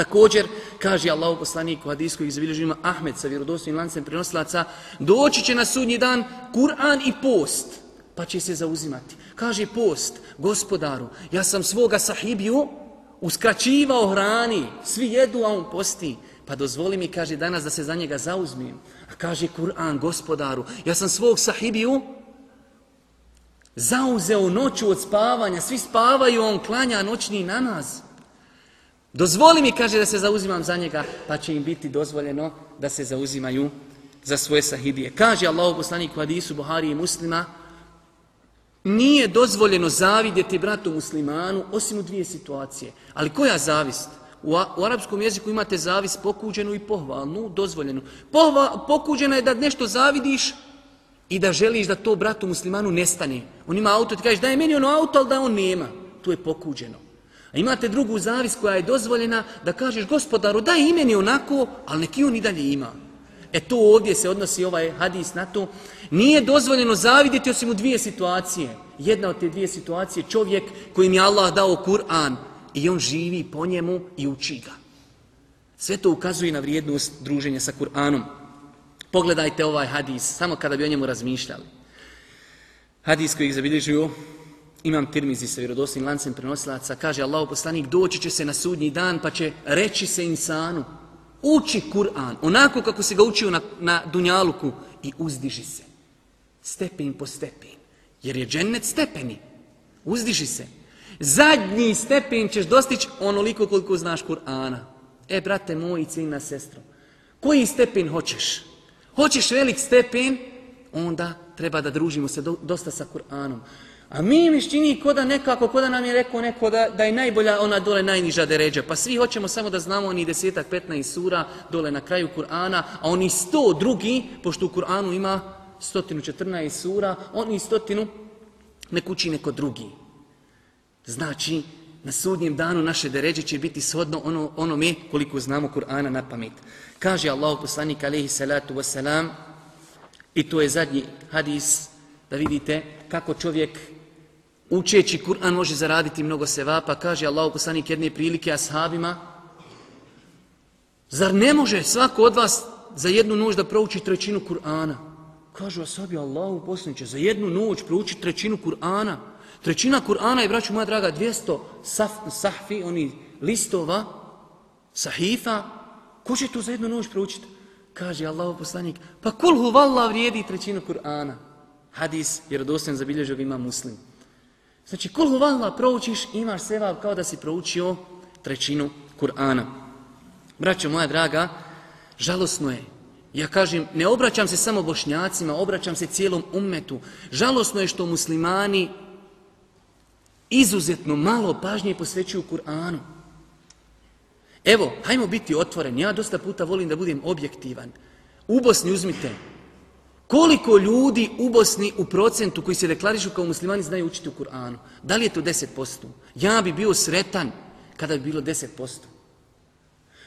Također, kaže Allah poslanik u hadijskoj izbilježima Ahmed sa vjerodostojnim lancem prenosilaca, doći će na sudnji dan Kur'an i post, pa će se zauzimati. Kaže post, gospodaru, ja sam svoga sahibiju uskraćivao hrani, svi jedu, a on posti. Pa dozvoli mi, kaže, danas da se za njega zauzmim. A kaže Kur'an, gospodaru, ja sam svog sahibiju zauzeo noću od spavanja, svi spavaju, on klanja noćni namaz. Dozvoli mi, kaže, da se zauzimam za njega, pa će im biti dozvoljeno da se zauzimaju za svoje sahibije. Kaže Allah u poslaniku Hadisu, Buhari i muslima, nije dozvoljeno zavidjeti bratu muslimanu osim u dvije situacije. Ali koja zavist? U, u arapskom jeziku imate zavist pokuđenu i pohvalnu, dozvoljenu. Pohva, pokuđena je da nešto zavidiš i da želiš da to bratu muslimanu nestane. On ima auto, ti kažeš da je meni ono auto, ali da on nema. To je pokuđeno. A imate drugu zavis koja je dozvoljena da kažeš gospodaru daj imeni onako, ali neki on i dalje ima. E to ovdje se odnosi ovaj hadis na to. Nije dozvoljeno zavidjeti osim u dvije situacije. Jedna od te dvije situacije čovjek kojim je Allah dao Kur'an i on živi po njemu i uči ga. Sve to ukazuje na vrijednost druženja sa Kur'anom. Pogledajte ovaj hadis, samo kada bi o njemu razmišljali. Hadis koji ih zabilježuju Imam Tirmizi sa vjerodosnim lancem prenosilaca, kaže Allahu poslanik, doći će se na sudnji dan pa će reći se insanu, uči Kur'an, onako kako se ga učio na, na Dunjaluku i uzdiži se. Stepen po stepen. Jer je džennet stepeni. Uzdiži se. Zadnji stepen ćeš dostići onoliko koliko znaš Kur'ana. E, brate moj i cijena sestro, koji stepen hoćeš? Hoćeš velik stepen? Onda treba da družimo se do, dosta sa Kur'anom. A mi mi čini ko da nekako, ko da nam je rekao neko da, da je najbolja ona dole najniža deređa. Pa svi hoćemo samo da znamo oni desetak, petnaest sura dole na kraju Kur'ana, a oni sto drugi, pošto u Kur'anu ima stotinu četrnaest sura, oni stotinu ne kući neko drugi. Znači, na sudnjem danu naše deređe će biti shodno ono, ono mi koliko znamo Kur'ana na pamet. Kaže Allah poslanik alaihi salatu wasalam, i to je zadnji hadis, da vidite kako čovjek učeći Kur'an može zaraditi mnogo sevapa, kaže Allah poslanik jedne prilike ashabima, zar ne može svako od vas za jednu noć da prouči trećinu Kur'ana? Kažu ashabi Allahu poslaniče, za jednu noć prouči trećinu Kur'ana. Trećina Kur'ana je, braću moja draga, 200 saf, sahfi, oni listova, sahifa. Ko će to za jednu noć proučiti? Kaže Allahu poslanik, pa kul valla vrijedi trećinu Kur'ana. Hadis, jer dostajem zabilježio ga ima muslim. Znači, kulhu valla proučiš, imaš sevav kao da si proučio trećinu Kur'ana. Braćo moja draga, žalosno je. Ja kažem, ne obraćam se samo bošnjacima, obraćam se cijelom ummetu. Žalosno je što muslimani izuzetno malo pažnje posvećuju Kur'anu. Evo, hajmo biti otvoreni. Ja dosta puta volim da budem objektivan. U Bosni uzmite Koliko ljudi u Bosni u procentu koji se deklarišu kao muslimani znaju učiti u Kur'anu? Da li je to 10%? Ja bi bio sretan kada bi bilo 10%.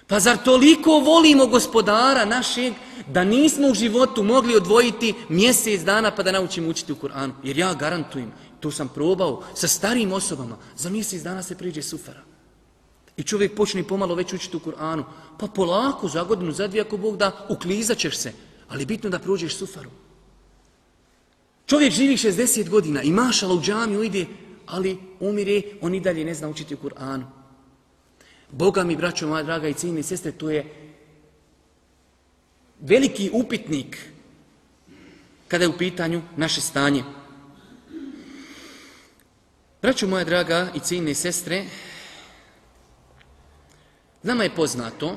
Pa zar toliko volimo gospodara našeg da nismo u životu mogli odvojiti mjesec dana pa da naučimo učiti u Kur'anu? Jer ja garantujem, to sam probao sa starim osobama, za mjesec dana se priđe sufara. I čovjek počne pomalo već učiti u Kur'anu. Pa polako, za godinu, za dvije, ako Bog da, uklizat ćeš se. Ali bitno da prođeš sufaru. Čovjek živi 60 godina i mašala u džamiju ide, ali umire, on i dalje ne zna učiti u Kur'anu. Boga mi, braćo moja draga i cijene sestre, to je veliki upitnik kada je u pitanju naše stanje. Braćo moja draga i cijene sestre, nama je poznato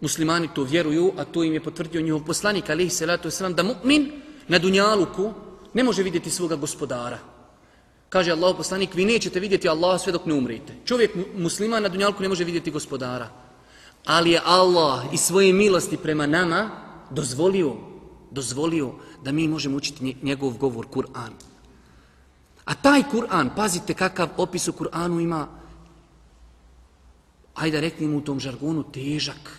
muslimani to vjeruju, a to im je potvrdio njihov poslanik, alaihi salatu wasalam, da mu'min na dunjaluku ne može vidjeti svoga gospodara. Kaže Allah poslanik, vi nećete vidjeti Allaha sve dok ne umrete. Čovjek musliman na dunjalku ne može vidjeti gospodara. Ali je Allah i svoje milosti prema nama dozvolio, dozvolio da mi možemo učiti njegov govor, Kur'an. A taj Kur'an, pazite kakav opis u Kur'anu ima, ajde mu u tom žargonu, težak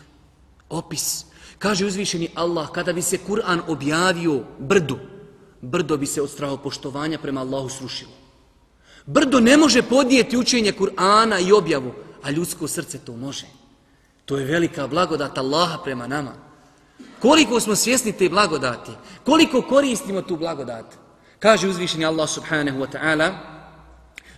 opis. Kaže uzvišeni Allah, kada bi se Kur'an objavio brdu, brdo bi se od poštovanja prema Allahu srušilo. Brdo ne može podnijeti učenje Kur'ana i objavu, a ljudsko srce to može. To je velika blagodat Allaha prema nama. Koliko smo svjesni te blagodati? Koliko koristimo tu blagodat? Kaže uzvišeni Allah subhanahu wa ta'ala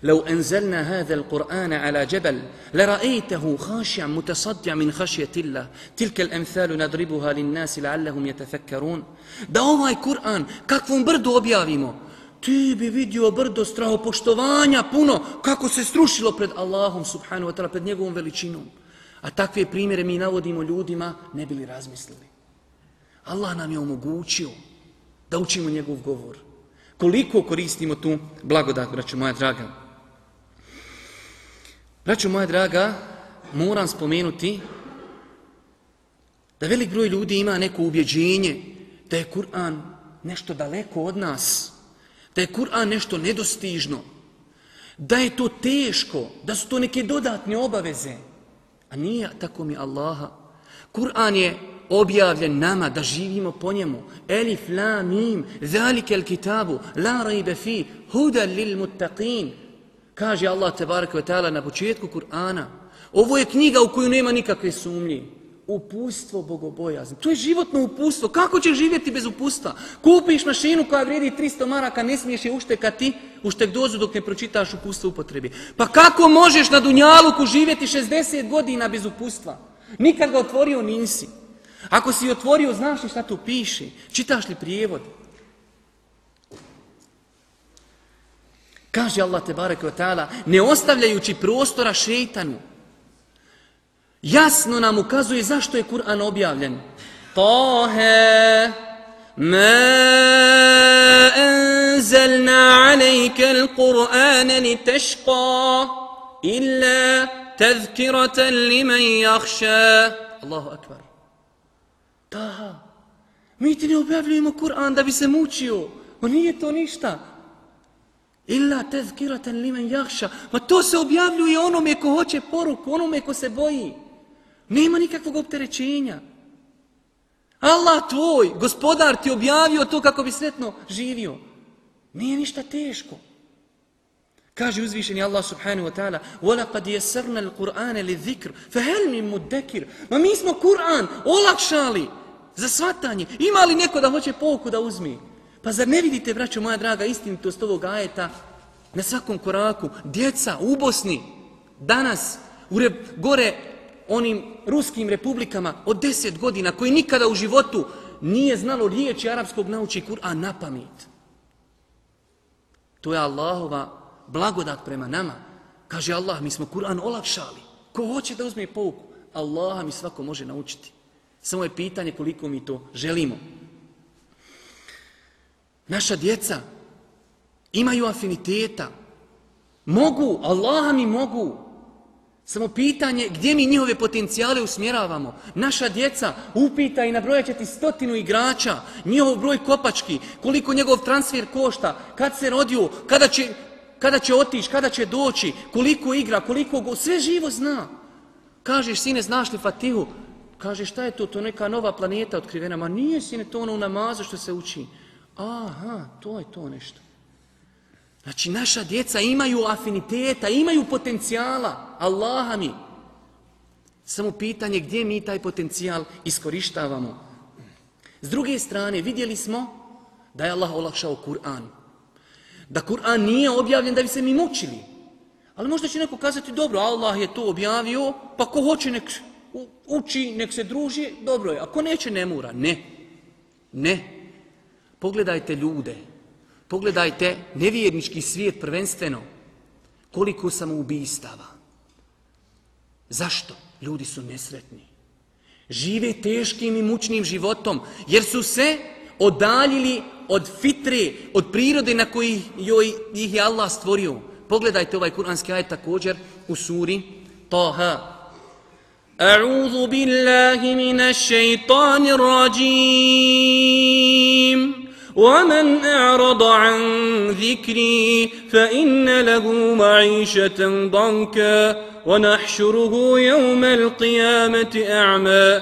لو أنزلنا هذا القرآن على جبل لرأيته خاشعا متصدع من خشية الله تلك الأمثال نضربها للناس لعلهم يتفكرون da ovaj Kur'an kakvom brdu objavimo ti bi vidio brdo strahopoštovanja puno kako se strušilo pred Allahom subhanahu wa ta'ala pred njegovom veličinom a takve primjere mi navodimo ljudima ne bili razmislili Allah nam je omogućio da učimo njegov govor koliko koristimo tu blagodat braćo moja draga Braćo moja draga, moram spomenuti da velik broj ljudi ima neko ubjeđenje da je Kur'an nešto daleko od nas, da je Kur'an nešto nedostižno, da je to teško, da su to neke dodatne obaveze. A nije tako mi Allaha. Kur'an je objavljen nama da živimo po njemu. Elif, la, mim, zalike el kitabu, la rajbe fi, huda lil muttaqin, Kaže Allah tebareke ve taala na početku Kur'ana, ovo je knjiga u koju nema nikakve sumnje. Upustvo bogobojazni. To je životno upustvo. Kako ćeš živjeti bez upustva? Kupiš mašinu koja vredi 300 maraka, ne smiješ je uštekati, uštek dozu dok ne pročitaš upustvo upotrebi. Pa kako možeš na Dunjaluku živjeti 60 godina bez upustva? Nikad ga otvorio nisi. Ako si otvorio, znaš li šta tu piše? Čitaš li prijevod? Kaže Allah te barek ta'ala, ne ostavljajući prostora šeitanu. Jasno nam ukazuje zašto je Kur'an objavljen. Tahe, ma anzalna alejke l'Qur'ane li teška, illa tazkiratan li men jahša. Allahu akbar. Taha, mi ti ne objavljujemo Kur'an da bi se mučio. On nije to ništa. Illa tezkiratan limen jahša. Pa to se objavljuje onome ko hoće poruku, onome ko se boji. Nema nikakvog opterećenja. Allah tvoj, gospodar ti objavio to kako bi sretno živio. Nije ništa teško. Kaže uzvišeni Allah subhanahu wa ta'ala وَلَقَدْ يَسَرْنَا الْقُرْآنَ لِذِكْرُ فَهَلْ مِنْ مُدَّكِرُ Ma mi smo Kur'an olakšali za svatanje. Ima li neko da hoće pouku da uzmi? Pa zar ne vidite, braćo moja draga, istinitost ovog ajeta na svakom koraku? Djeca u Bosni, danas, u re, gore onim ruskim republikama od deset godina, koji nikada u životu nije znalo riječi arapskog nauči Kur'an na pamet. To je Allahova blagodat prema nama. Kaže Allah, mi smo Kur'an olakšali. Ko hoće da uzme pouku? Allaha mi svako može naučiti. Samo je pitanje koliko mi to želimo. Naša djeca imaju afiniteta. Mogu, Allaha mi mogu. Samo pitanje gdje mi njihove potencijale usmjeravamo. Naša djeca upita i nabroja će ti stotinu igrača, njihov broj kopački, koliko njegov transfer košta, kad se rodio, kada će, kada će otići, kada će doći, koliko igra, koliko go... Sve živo zna. Kažeš, sine, znaš li Fatihu? Kaže, šta je to? To neka nova planeta otkrivena. Ma nije, sine, to ono u namazu što se uči. Aha, to je to nešto. Znači, naša djeca imaju afiniteta, imaju potencijala. Allaha mi. Samo pitanje gdje mi taj potencijal iskorištavamo. S druge strane, vidjeli smo da je Allah olakšao Kur'an. Da Kur'an nije objavljen da bi se mi mučili. Ali možda će neko kazati, dobro, Allah je to objavio, pa ko hoće nek uči, nek se druži, dobro je. Ako neće, ne mora. Ne. Ne. Pogledajte ljude, pogledajte nevjernički svijet prvenstveno, koliko samoubistava. Zašto? Ljudi su nesretni. Žive teškim i mučnim životom, jer su se odaljili od fitre, od prirode na koji joj ih je Allah stvorio. Pogledajte ovaj kuranski ajet također u suri Taha. A'udhu billahi minash shaitanir rajim. ومن أعرض عن ذكري فإن له معيشة ضنكا ونحشره يوم القيامة أعمى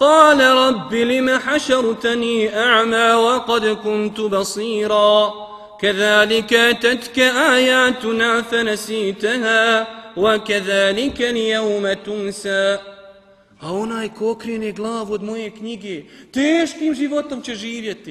قال رب لم حشرتني أعمى وقد كنت بصيرا كذلك أتتك آياتنا فنسيتها وكذلك اليوم تنسى A onaj ko okrene glavu od moje knjige, teškim životom će živjeti.